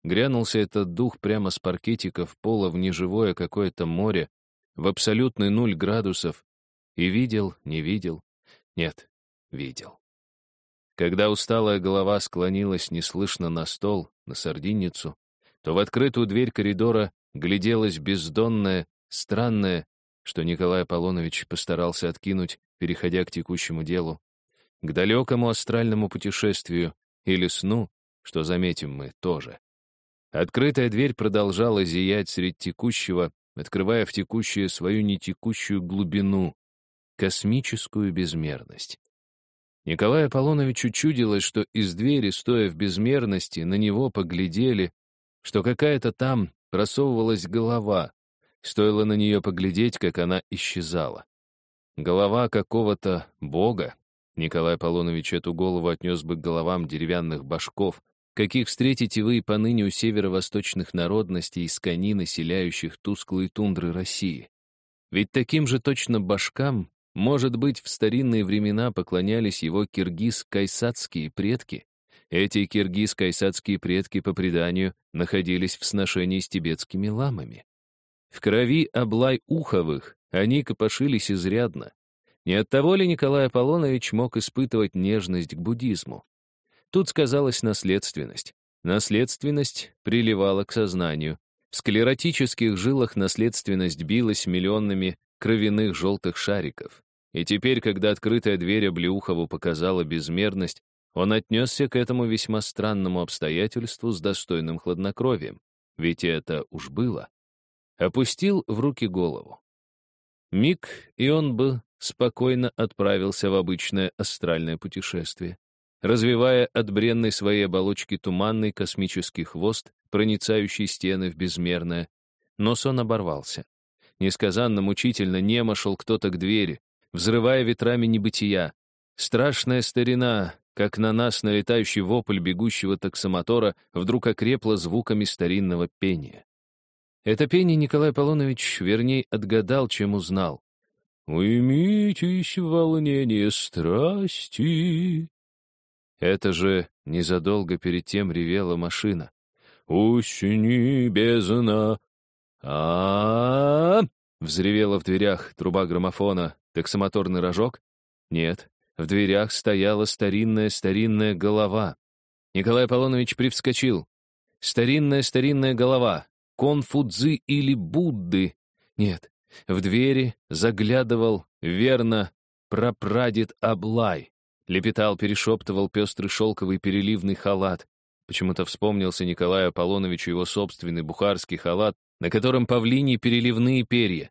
грянулся этот дух прямо с паркетиков пола в неживое какое-то море, в абсолютный нуль градусов, и видел, не видел, нет, видел. Когда усталая голова склонилась неслышно на стол, на сардинницу, то в открытую дверь коридора гляделась бездонная, странная, что Николай Аполлонович постарался откинуть, переходя к текущему делу, к далекому астральному путешествию или сну, что, заметим мы, тоже. Открытая дверь продолжала зиять средь текущего, открывая в текущее свою нетекущую глубину, космическую безмерность. Николаю Аполлоновичу чудилось, что из двери, стоя в безмерности, на него поглядели, что какая-то там просовывалась голова. Стоило на нее поглядеть, как она исчезала. Голова какого-то бога. Николай Аполлонович эту голову отнес бы к головам деревянных башков, каких встретите вы и поныне у северо-восточных народностей из кони, населяющих тусклые тундры России. Ведь таким же точно башкам, может быть, в старинные времена поклонялись его киргиз-кайсацкие предки, эти киргиз-кайсадские предки, по преданию, находились в сношении с тибетскими ламами. В крови Аблай-Уховых они копошились изрядно. Не от того ли Николай Аполлонович мог испытывать нежность к буддизму? Тут сказалась наследственность. Наследственность приливала к сознанию. В склеротических жилах наследственность билась миллионами кровяных желтых шариков. И теперь, когда открытая дверь Облеухову показала безмерность, он отнесся к этому весьма странному обстоятельству с достойным хладнокровием, ведь это уж было. Опустил в руки голову. Миг, и он бы спокойно отправился в обычное астральное путешествие, развивая от бренной своей оболочки туманный космический хвост, проницающий стены в безмерное. Но сон оборвался. Несказанно мучительно немо шел кто-то к двери, взрывая ветрами небытия. Страшная старина, как на нас налетающий вопль бегущего таксомотора, вдруг окрепла звуками старинного пения. Это пение Николай Аполлонович, вернее, отгадал, чем узнал. «Уймитесь волнение страсти». Это же незадолго перед тем ревела машина. «Усни бездна». А, -а, -а, -а Взревела в дверях труба граммофона. Таксомоторный рожок? Нет. В дверях стояла старинная-старинная голова. Николай Аполлонович привскочил. Старинная-старинная голова. Конфудзы или Будды. Нет, в двери заглядывал, верно, прапрадед Аблай. Лепетал, перешептывал пестрый шелковый переливный халат. Почему-то вспомнился Николаю Аполлоновичу его собственный бухарский халат, на котором павлини переливные перья.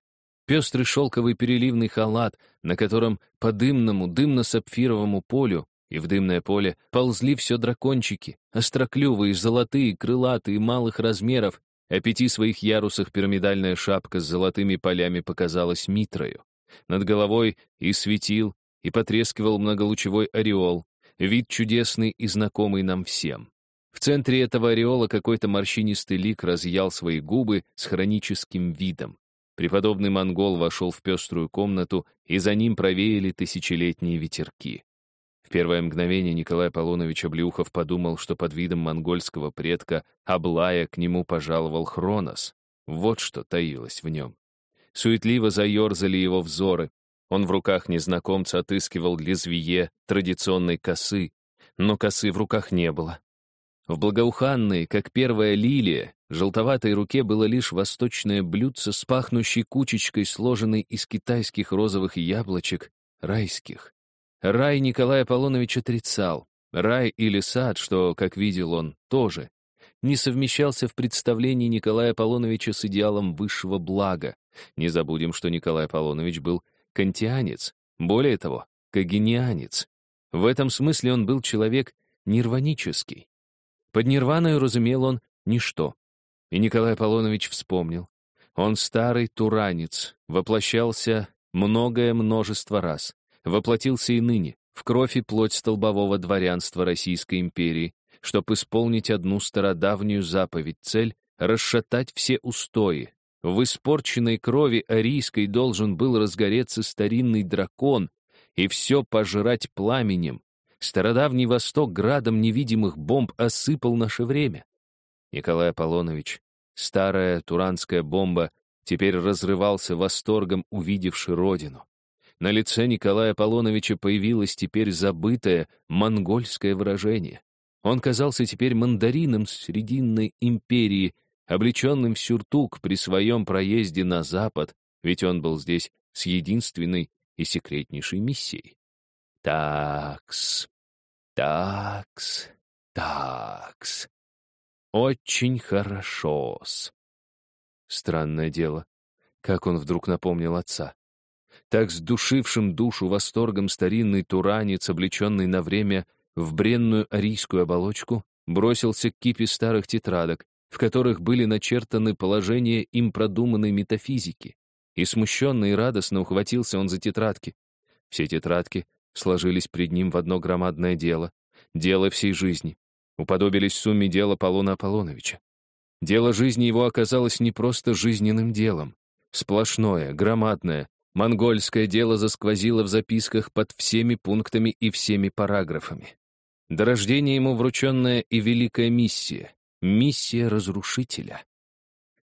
Пестрый шелковый переливный халат, на котором по дымному, дымно-сапфировому полю и в дымное поле ползли все дракончики, остроклювые, золотые, крылатые, малых размеров, о пяти своих ярусах пирамидальная шапка с золотыми полями показалась митрою. Над головой и светил, и потрескивал многолучевой ореол, вид чудесный и знакомый нам всем. В центре этого ореола какой-то морщинистый лик разъял свои губы с хроническим видом. Преподобный монгол вошел в пеструю комнату, и за ним провеяли тысячелетние ветерки первое мгновение Николай Аполлонович Облеухов подумал, что под видом монгольского предка Аблая к нему пожаловал Хронос. Вот что таилось в нем. Суетливо заерзали его взоры. Он в руках незнакомца отыскивал лезвие традиционной косы, но косы в руках не было. В благоуханной, как первая лилия, желтоватой руке было лишь восточное блюдце с пахнущей кучечкой, сложенной из китайских розовых яблочек, райских. Рай Николай Аполлонович отрицал. Рай или сад, что, как видел он, тоже, не совмещался в представлении Николая Аполлоновича с идеалом высшего блага. Не забудем, что Николай Аполлонович был кантианец, более того, кагенианец. В этом смысле он был человек нирванический. Под нирваной разумел он ничто. И Николай Аполлонович вспомнил. Он старый туранец, воплощался многое множество раз воплотился и ныне, в кровь и плоть столбового дворянства Российской империи, чтобы исполнить одну стародавнюю заповедь, цель — расшатать все устои. В испорченной крови арийской должен был разгореться старинный дракон и все пожрать пламенем. Стародавний Восток градом невидимых бомб осыпал наше время. Николай Аполлонович, старая туранская бомба, теперь разрывался восторгом, увидевши родину. На лице Николая Аполлоновича появилось теперь забытое монгольское выражение. Он казался теперь мандарином Срединной империи, облеченным в сюртук при своем проезде на запад, ведь он был здесь с единственной и секретнейшей миссией. Такс, такс, такс. Очень хорошо-с. Странное дело, как он вдруг напомнил отца. Так с душившим душу восторгом старинный туранец, облеченный на время в бренную арийскую оболочку, бросился к кипе старых тетрадок, в которых были начертаны положения им продуманной метафизики. И смущенно и радостно ухватился он за тетрадки. Все тетрадки сложились пред ним в одно громадное дело, дело всей жизни, уподобились сумме дела Полона Аполлоновича. Дело жизни его оказалось не просто жизненным делом, сплошное, громадное, Монгольское дело засквозило в записках под всеми пунктами и всеми параграфами. До рождения ему врученная и великая миссия — миссия разрушителя.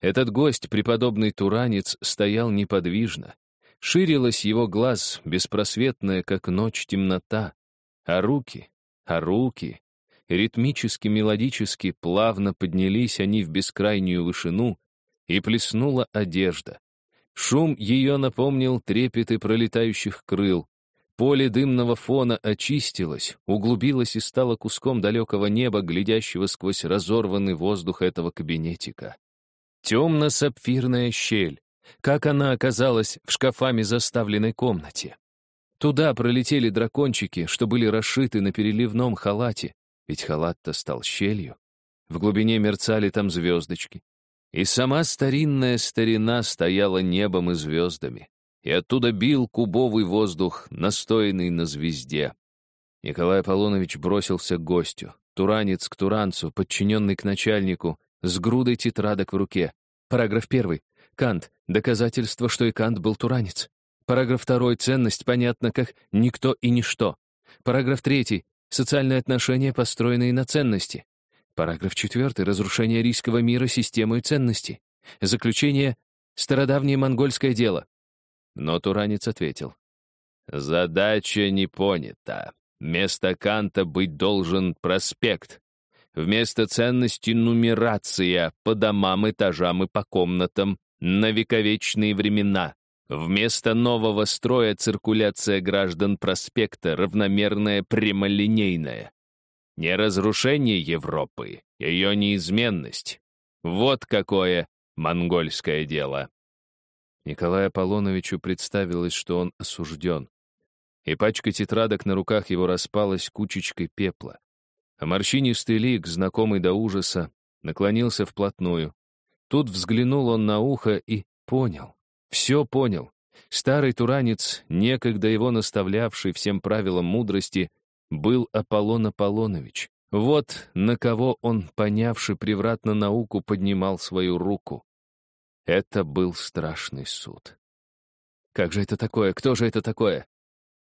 Этот гость, преподобный Туранец, стоял неподвижно. Ширилась его глаз, беспросветная, как ночь темнота, а руки, а руки, ритмически, мелодически, плавно поднялись они в бескрайнюю вышину, и плеснула одежда. Шум ее напомнил трепеты пролетающих крыл. Поле дымного фона очистилось, углубилось и стало куском далекого неба, глядящего сквозь разорванный воздух этого кабинетика. Темно-сапфирная щель. Как она оказалась в шкафами заставленной комнате? Туда пролетели дракончики, что были расшиты на переливном халате, ведь халат-то стал щелью. В глубине мерцали там звездочки. И сама старинная старина стояла небом и звездами, и оттуда бил кубовый воздух, настоянный на звезде. Николай Аполлонович бросился к гостю, туранец к туранцу, подчиненный к начальнику, с грудой тетрадок в руке. Параграф первый. Кант. Доказательство, что и Кант был туранец. Параграф второй. Ценность понятно как «никто и ничто». Параграф третий. Социальные отношения, построенные на ценности. Параграф 4. Разрушение рийского мира системой ценностей. Заключение «Стародавнее монгольское дело». Но Туранец ответил. «Задача не понята. Вместо Канта быть должен проспект. Вместо ценности нумерация по домам, этажам и по комнатам на вековечные времена. Вместо нового строя циркуляция граждан проспекта равномерная прямолинейная. Не разрушение Европы, ее неизменность. Вот какое монгольское дело. Николаю Аполлоновичу представилось, что он осужден. И пачка тетрадок на руках его распалась кучечкой пепла. А морщинистый лик, знакомый до ужаса, наклонился вплотную. Тут взглянул он на ухо и понял. Все понял. Старый туранец, некогда его наставлявший всем правилам мудрости, был Аполлон Аполлонович. Вот на кого он, понявший превратно науку, поднимал свою руку. Это был страшный суд. Как же это такое? Кто же это такое?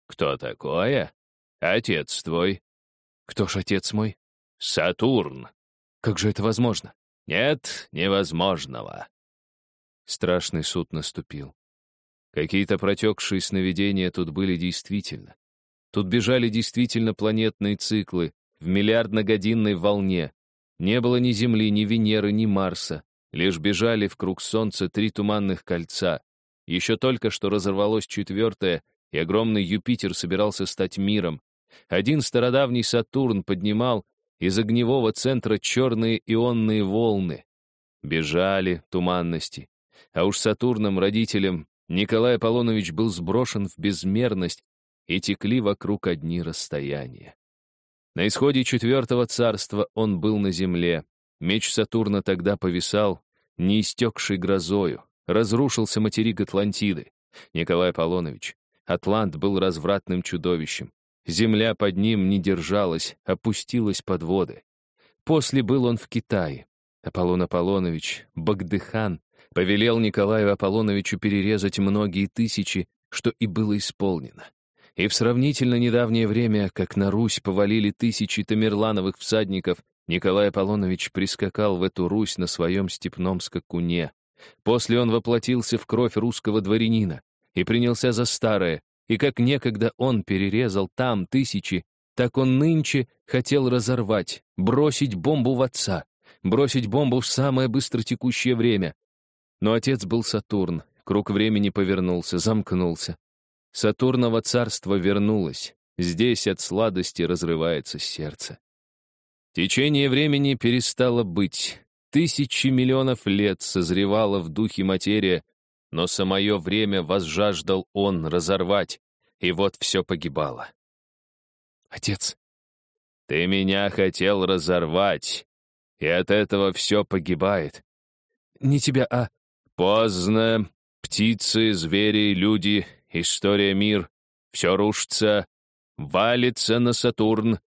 Кто такое? Отец твой. Кто ж отец мой? Сатурн. Как же это возможно? Нет невозможного. Страшный суд наступил. Какие-то протекшие сновидения тут были действительно. Тут бежали действительно планетные циклы в миллиардно-годинной волне. Не было ни Земли, ни Венеры, ни Марса. Лишь бежали в круг Солнца три туманных кольца. Еще только что разорвалось четвертое, и огромный Юпитер собирался стать миром. Один стародавний Сатурн поднимал из огневого центра черные ионные волны. Бежали туманности. А уж Сатурном, родителем, Николай Аполлонович был сброшен в безмерность, и текли вокруг одни расстояния. На исходе четвертого царства он был на земле. Меч Сатурна тогда повисал, не истекший грозою. Разрушился материк Атлантиды. Николай Аполлонович. Атлант был развратным чудовищем. Земля под ним не держалась, опустилась под воды. После был он в Китае. Аполлон Аполлонович, Багдыхан, повелел Николаю Аполлоновичу перерезать многие тысячи, что и было исполнено. И в сравнительно недавнее время, как на Русь повалили тысячи тамерлановых всадников, Николай Аполлонович прискакал в эту Русь на своем степном скакуне. После он воплотился в кровь русского дворянина и принялся за старое, и как некогда он перерезал там тысячи, так он нынче хотел разорвать, бросить бомбу в отца, бросить бомбу в самое быстротекущее время. Но отец был Сатурн, круг времени повернулся, замкнулся. Сатурново царство вернулось. Здесь от сладости разрывается сердце. Течение времени перестало быть. Тысячи миллионов лет созревала в духе материя, но самое время возжаждал он разорвать, и вот все погибало. Отец, ты меня хотел разорвать, и от этого все погибает. Не тебя, а... Поздно. Птицы, звери, люди история мир, все рушится, валится на Сатурн.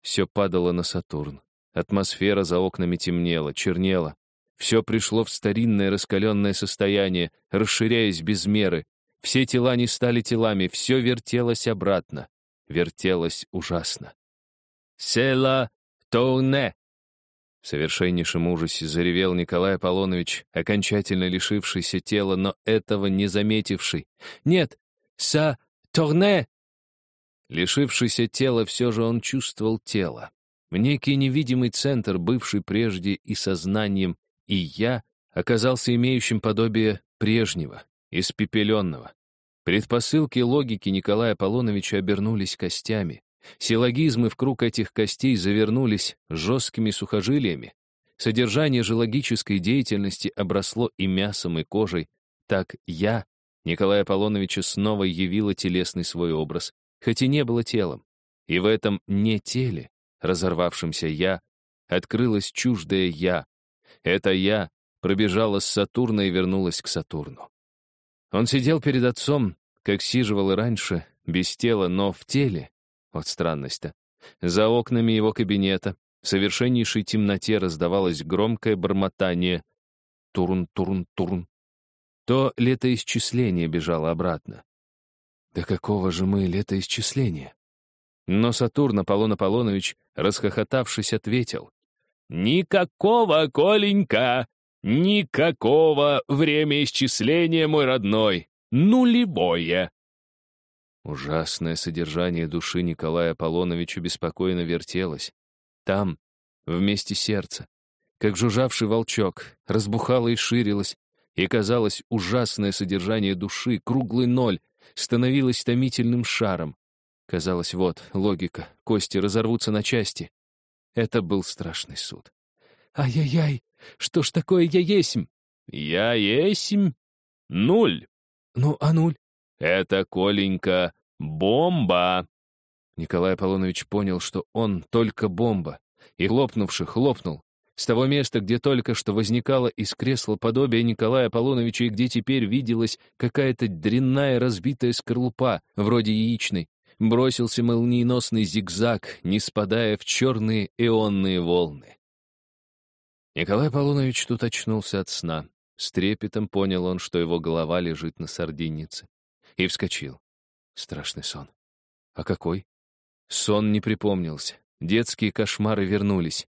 Все падало на Сатурн. Атмосфера за окнами темнела, чернела. Все пришло в старинное раскаленное состояние, расширяясь без меры. Все тела не стали телами, все вертелось обратно. Вертелось ужасно. «Села Тоуне!» В совершеннейшем ужасе заревел Николай Аполлонович, окончательно лишившийся тела, но этого не заметивший. «Нет! Са торне!» Лишившийся тела, все же он чувствовал тело. В некий невидимый центр, бывший прежде и сознанием, и я, оказался имеющим подобие прежнего, испепеленного. Предпосылки логики Николая Аполлоновича обернулись костями. Силлогизмы в круг этих костей завернулись жесткими сухожилиями. Содержание же логической деятельности обросло и мясом, и кожей. Так я Николая Аполлоновича снова явила телесный свой образ, хоть и не было телом. И в этом не теле, разорвавшемся «я», открылось чуждое «я». Это «я» пробежала с Сатурна и вернулась к Сатурну. Он сидел перед отцом, как сиживал и раньше, без тела, но в теле. Вот странность-то. За окнами его кабинета в совершеннейшей темноте раздавалось громкое бормотание «Турн-турн-турн». То летоисчисление бежало обратно. Да какого же мы летоисчисления? Но Сатурн Аполлон Аполлонович, расхохотавшись, ответил. «Никакого, Коленька! Никакого время исчисления, мой родной! Нулевое!» Ужасное содержание души Николая Аполлоновича беспокойно вертелось. Там, вместе сердца, как жужжавший волчок, разбухало и ширилось, и, казалось, ужасное содержание души, круглый ноль, становилось томительным шаром. Казалось, вот, логика, кости разорвутся на части. Это был страшный суд. «Ай-яй-яй, что ж такое я есмь?» «Я есмь? Нуль». «Ну, а нуль?» «Это, Коленька, бомба!» Николай Аполлонович понял, что он только бомба, и, хлопнувши, хлопнул. С того места, где только что возникало из кресла подобие Николая Аполлоновича и где теперь виделась какая-то дрянная разбитая скорлупа, вроде яичной, бросился молниеносный зигзаг, не спадая в черные ионные волны. Николай Аполлонович тут очнулся от сна. С трепетом понял он, что его голова лежит на сардиннице и вскочил. Страшный сон. А какой? Сон не припомнился. Детские кошмары вернулись.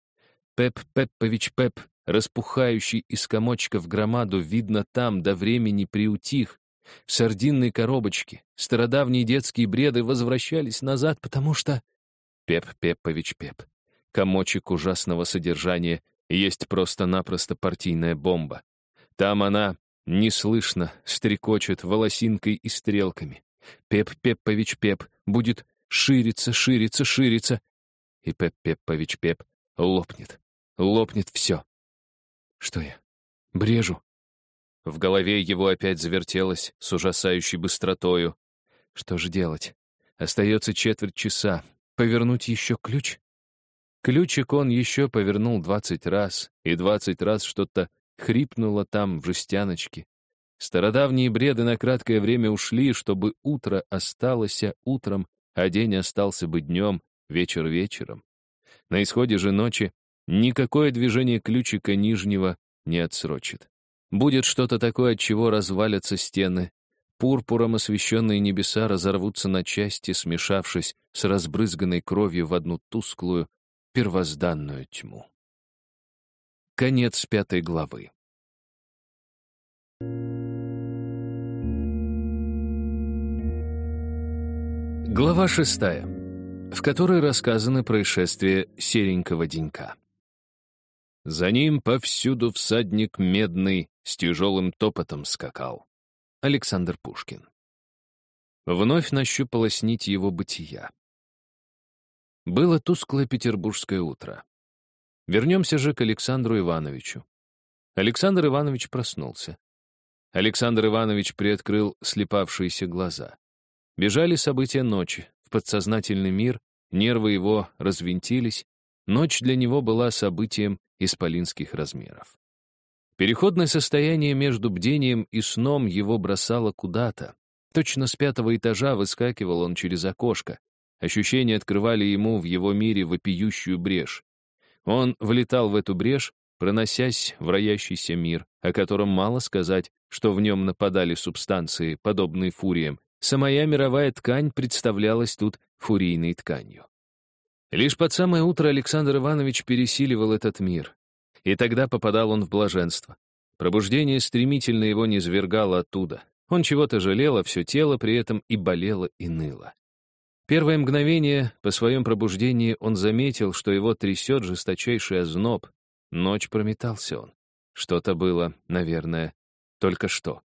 Пеп Пеппович Пеп, распухающий из комочков громаду, видно там, до времени приутих. В сардинной коробочке стародавние детские бреды возвращались назад, потому что... Пеп Пеппович Пеп. Комочек ужасного содержания есть просто-напросто партийная бомба. Там она Неслышно стрекочет волосинкой и стрелками. Пеп Пеппович Пеп будет шириться, шириться, шириться. И Пеп Пеппович Пеп лопнет. Лопнет все. Что я? Брежу. В голове его опять завертелось с ужасающей быстротою. Что же делать? Остается четверть часа. Повернуть еще ключ? Ключик он еще повернул двадцать раз, и двадцать раз что-то хрипнуло там в жестяночке. Стародавние бреды на краткое время ушли, чтобы утро осталось утром, а день остался бы днем, вечер вечером. На исходе же ночи никакое движение ключика нижнего не отсрочит. Будет что-то такое, от чего развалятся стены, пурпуром освещенные небеса разорвутся на части, смешавшись с разбрызганной кровью в одну тусклую, первозданную тьму. Конец пятой главы. Глава шестая, в которой рассказаны происшествия серенького денька. За ним повсюду всадник медный с тяжелым топотом скакал. Александр Пушкин. Вновь нащупалась нить его бытия. Было тусклое петербургское утро. Вернемся же к Александру Ивановичу. Александр Иванович проснулся. Александр Иванович приоткрыл слепавшиеся глаза. Бежали события ночи, в подсознательный мир, нервы его развинтились, ночь для него была событием исполинских размеров. Переходное состояние между бдением и сном его бросало куда-то. Точно с пятого этажа выскакивал он через окошко. Ощущения открывали ему в его мире вопиющую брешь. Он влетал в эту брешь, проносясь в роящийся мир, о котором мало сказать, что в нем нападали субстанции, подобные фуриям. Самая мировая ткань представлялась тут фурийной тканью. Лишь под самое утро Александр Иванович пересиливал этот мир. И тогда попадал он в блаженство. Пробуждение стремительно его низвергало оттуда. Он чего-то жалел, а все тело при этом и болело, и ныло. Первое мгновение по своем пробуждении он заметил, что его трясет жесточайший озноб. Ночь прометался он. Что-то было, наверное, только что.